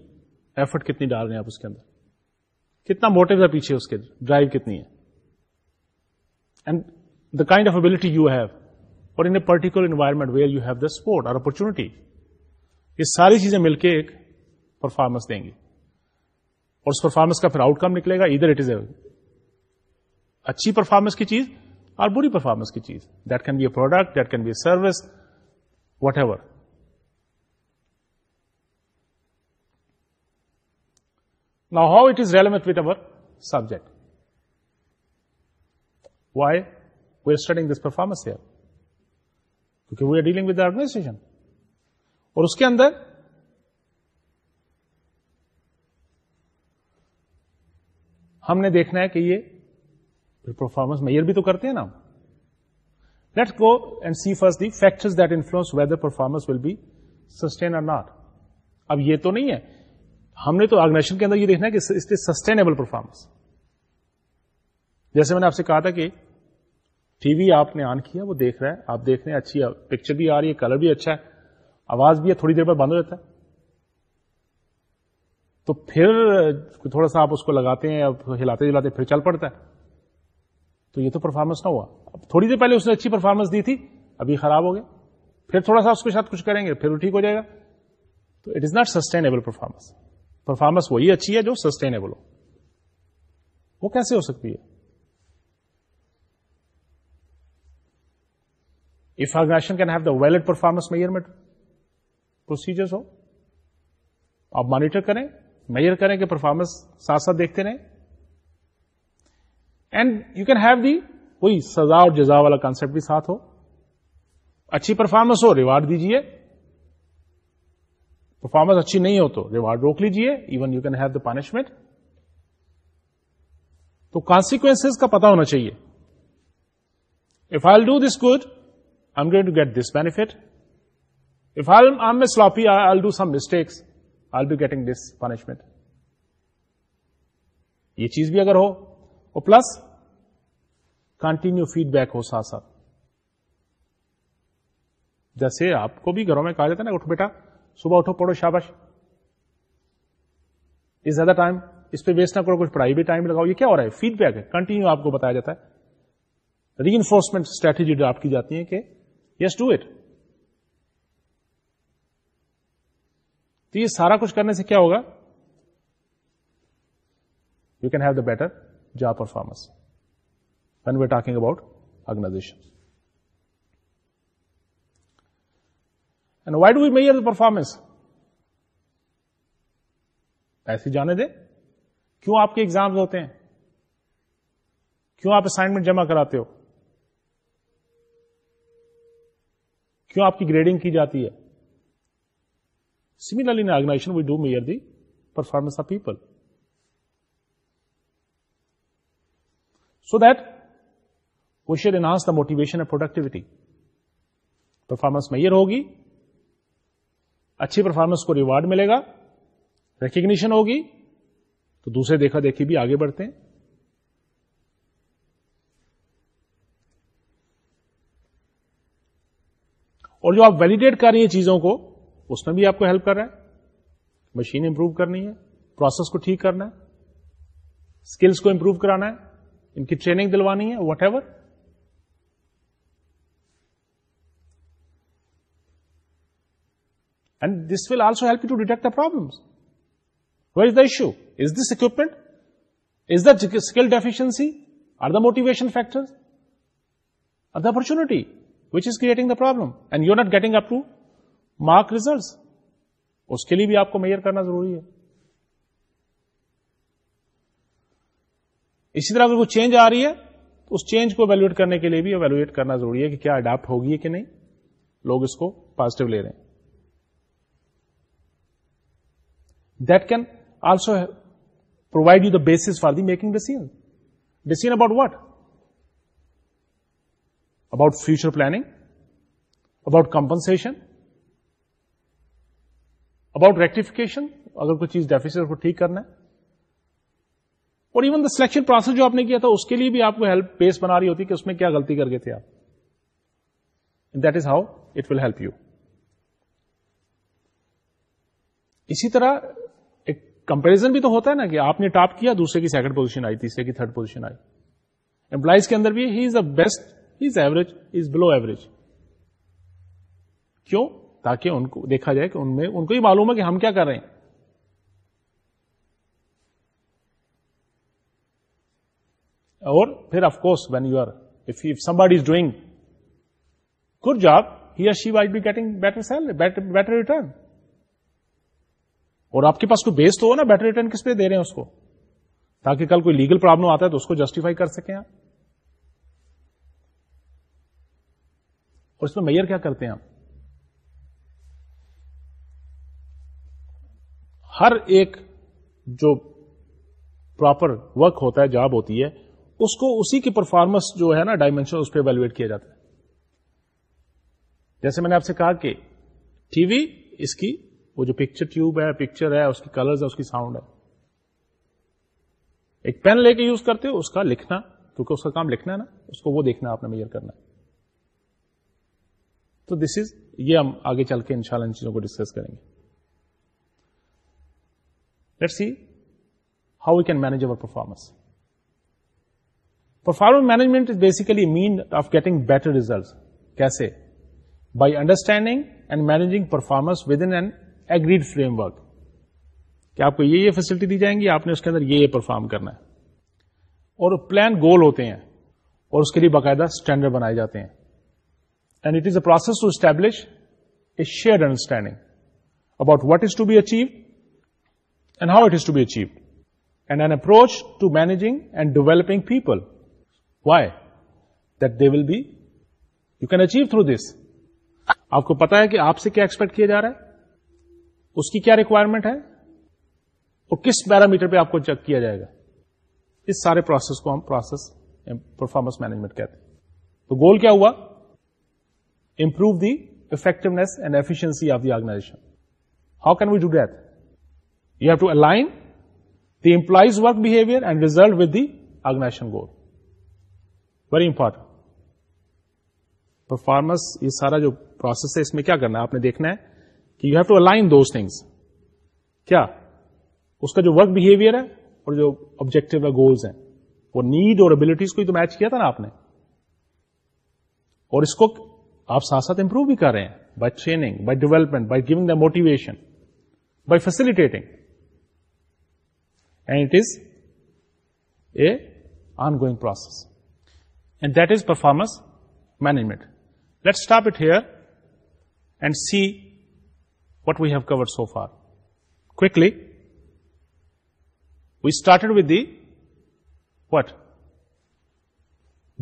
ایفرٹ کتنی ڈال رہے ہیں آپ اس کے اندر کتنا موٹو ہے پیچھے اس کے ڈرائیو کتنی ہے the kind of ability you have or in a particular environment where you have the support or opportunity یہ ساری چیزیں مل کے ایک پرفارمنس دیں گی اور اس پرفارمنس کا پھر آؤٹ کم نکلے گا ادھر اٹ از اے اچھی پرفارمنس کی چیز اور بری پرفارمنس کی چیز that can be a product that can be a service whatever نا how it is relevant with our subject کیونکہ we are dealing with administration اور اس کے اندر ہم نے دیکھنا ہے کہ یہ پرفارمنس میئر بھی تو کرتے ہیں نا let go and see first the factors that influence whether performance will be sustain or not اب یہ تو نہیں ہے ہم نے تو آرگنائزیشن کے اندر یہ دیکھنا ہے کہ اس سسٹینیبل پرفارمنس جیسے میں نے آپ سے کہا تھا کہ ٹی وی آپ نے آن کیا وہ دیکھ رہا ہے آپ دیکھ رہے ہیں اچھی پکچر بھی آ رہی ہے کلر بھی اچھا ہے آواز بھی ہے تھوڑی دیر بعد بند ہو جاتا ہے تو پھر تھوڑا سا آپ اس کو لگاتے ہیں ہلاتے جلاتے پھر چل پڑتا ہے تو یہ تو پرفارمنس نہ ہوا اب تھوڑی دیر پہلے اس نے اچھی پرفارمنس دی تھی ابھی خراب ہو گیا پھر تھوڑا سا اس کے ساتھ کچھ کریں گے پھر وہ ٹھیک ہو جائے گا تو it is not sustainable performance performance وہی اچھی ہے جو سسٹینیبل ہو وہ کیسے ہو سکتی ہے nation can have the valid performance measurement procedure ہو آپ مانیٹر کریں میئر کریں کہ پرفارمنس ساتھ ساتھ دیکھتے رہیں and you can have the کوئی سزا اور جزا والا کانسپٹ بھی ساتھ ہو اچھی پرفارمنس ہو ریوارڈ دیجیے پرفارمنس اچھی نہیں ہو تو ریوارڈ روک لیجیے even you can have the punishment تو کانسیکوینس کا پتا ہونا چاہیے if I do this good I'm going to get this benefit. If I'm, I'm a sloppy, I'll do some mistakes. I'll be getting this punishment. یہ چیز بھی اگر ہو اور پلس کنٹینیو فیڈ بیک ہو ساتھ ساتھ جیسے آپ کو بھی گھروں میں کہا جاتا ہے نا اٹھ بیٹا صبح اٹھو پڑھو شابش اس زیادہ ٹائم اس پہ ویسٹ نہ کرو کچھ پڑھائی بھی ٹائم لگاؤ یہ کیا ہو رہا ہے فیڈ بیک ہے کنٹینیو آپ کو بتایا جاتا ہے ری انفورسمنٹ اسٹریٹجی ڈاپٹ کی جاتی ہے کہ یس ڈو اٹ تو یہ سارا کچھ کرنے سے کیا ہوگا you can have the better performance when we talking about organisation and why do we measure the performance ایسے جانے دیں کیوں آپ کے ایگزامز ہوتے ہیں کیوں آپ اسائنمنٹ جمع کراتے ہو کیوں آپ کی گریڈنگ کی جاتی ہے similarly organisation we do measure the performance of people so that we should enhance the motivation and productivity performance measure ہوگی اچھی پرفارمنس کو ریوارڈ ملے گا ریکگنیشن ہوگی تو دوسرے دیکھا دیکھی بھی آگے بڑھتے ہیں اور جو آپ ویلیڈیٹ کر رہی ہیں چیزوں کو اس میں بھی آپ کو ہیلپ کر رہا ہے مشین امپروو کرنی ہے پروسیس کو ٹھیک کرنا ہے اسکلس کو امپروو کرانا ہے ان کی ٹریننگ دلوانی ہے whatever and this will also help to detect the problem where is the issue is this equipment is the skill deficiency or the motivation factor or the opportunity problem and you not getting up to mark results اس کے لیے بھی آپ کو میئر کرنا ضروری ہے اسی طرح اگر کوئی چینج آ رہی ہے تو اس چینج کو اویلویٹ کرنے کے لیے بھی اویلویٹ کرنا ضروری ہے کہ کیا اڈاپٹ ہوگی کہ نہیں لوگ اس کو پازیٹو لے رہے ہیں that can also provide you the base for the making decision decision about what about future planning about compensation about rectification اگر کوئی چیز ڈیفیسٹ کو ٹھیک کرنا ہے اور ایون دا سلیکشن پروسیس جو آپ نے کیا تھا اس کے لیے بھی آپ کو ہیلپ بیس بنا رہی ہوتی کہ اس میں کیا غلطی کر گئے تھے آپ that is how it will help you اسی طرح ایک کمپیرزن بھی تو ہوتا ہے نا کہ آپ نے ٹاپ کیا دوسرے کی سیکنڈ پوزیشن آئی تیسرے کی تھرڈ پوزیشن آئی امپلائیز کے اندر بھی he is the best average is below average کیوں تاکہ ان کو دیکھا جائے کہ ان میں ان کو یہ معلوم ہے کہ ہم کیا کر رہے ہیں اور پھر of course when you are if you is doing job he or she would be getting better sale better return اور آپ کے پاس کوئی بیس تو ہو نا بیٹر ریٹرن کس پہ دے رہے ہیں اس کو تاکہ کل کوئی لیگل پرابلم آتا ہے تو اس کو جسٹیفائی کر سکیں آپ اور اس میں میئر کیا کرتے ہیں آپ ہر ایک جو پراپر ورک ہوتا ہے جاب ہوتی ہے اس کو اسی کی پرفارمنس جو ہے نا ڈائمینشن اس پہ ایویلویٹ کیا جاتا ہے جیسے میں نے آپ سے کہا کہ ٹی وی اس کی وہ جو پکچر ٹیوب ہے پکچر ہے اس کی کلرز ہے اس کی ساؤنڈ ہے ایک پین لے کے یوز کرتے ہو اس کا لکھنا کیونکہ اس کا کام لکھنا ہے نا اس کو وہ دیکھنا آپ نے میئر کرنا ہے تو دس از یہ ہم آگے چل کے ان شاء اللہ ان چیزوں کو ڈسکس کریں گے how we can manage our performance performance management is basically mean of getting better result کیسے by understanding and managing performance with an agreed framework کہ آپ کو یہ یہ فیسلٹی دی جائیں گی آپ نے اس کے اندر یہ یہ پرفارم کرنا ہے اور پلان گول ہوتے ہیں اور اس کے لیے باقاعدہ اسٹینڈرڈ بنائے جاتے ہیں and it is a process to establish a share understanding about what is to be achieve and how it is to be achieve and an approach to managing and developing people why that they will be you can achieve through this آپ کو پتا ہے کہ آپ سے کیا ایکسپیکٹ کیا جا رہا ہے اس کی کیا ریکوائرمنٹ ہے اور کس پیرامیٹر پہ آپ کو چیک کیا جائے گا اس سارے پروسیس کو ہم پروسیس پرفارمنس مینجمنٹ کہتے ہیں تو گول کیا ہوا the the effectiveness and efficiency of the You how can we do employee's you have to align the the organisation goal very important performance یہ سارا جو پروسیس ہے اس میں کیا کرنا ہے آپ نے دیکھنا ہے کہ you have to align those things کیا اس کا جو ورک بہیویئر ہے اور جو آبجیکٹو گولس ہیں وہ نیڈ اور ابلیٹیز کو تو میچ کیا تھا نا آپ نے اور اس کو آپ ساتھ ساتھ امپروو بھی کر رہے ہیں by training by development by giving the motivation by facilitating and it is a ongoing process and that is performance management let stop it here and see what we have cover so far کلی we started with the what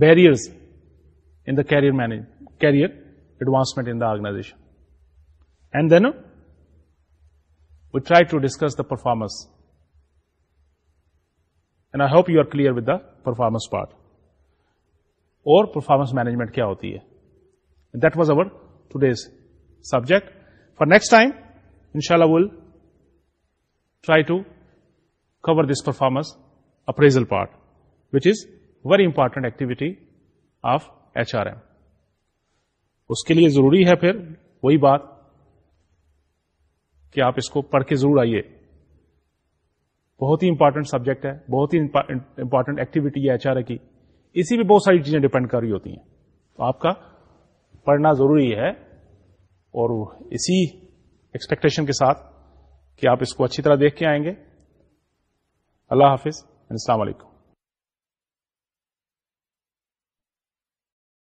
barriers in the career management or advancement in organisation and then why to discuss the performance and I hope you are clear with the performance part اور پرفارمنس مینجمنٹ کیا ہوتی ہے that's our today's subject for next time ان شاء اللہ will try to cover this performance appraisal part which is very important activity of H R M اس کے لیے ضروری ہے پھر وہی بات کہ آپ اس کو پڑھ کے ضرور آئیے بہت ہی امپارٹینٹ سبجیکٹ ہے بہت ہی امپارٹینٹ ایکٹیویٹی ہے ایچ آر کی اسی پہ بہت ساری چیزیں ڈپینڈ کر رہی ہوتی ہیں تو آپ کا پڑھنا ضروری ہے اور اسی ایکسپیکٹیشن کے ساتھ کہ آپ اس کو اچھی طرح دیکھ کے آئیں گے اللہ حافظ السلام علیکم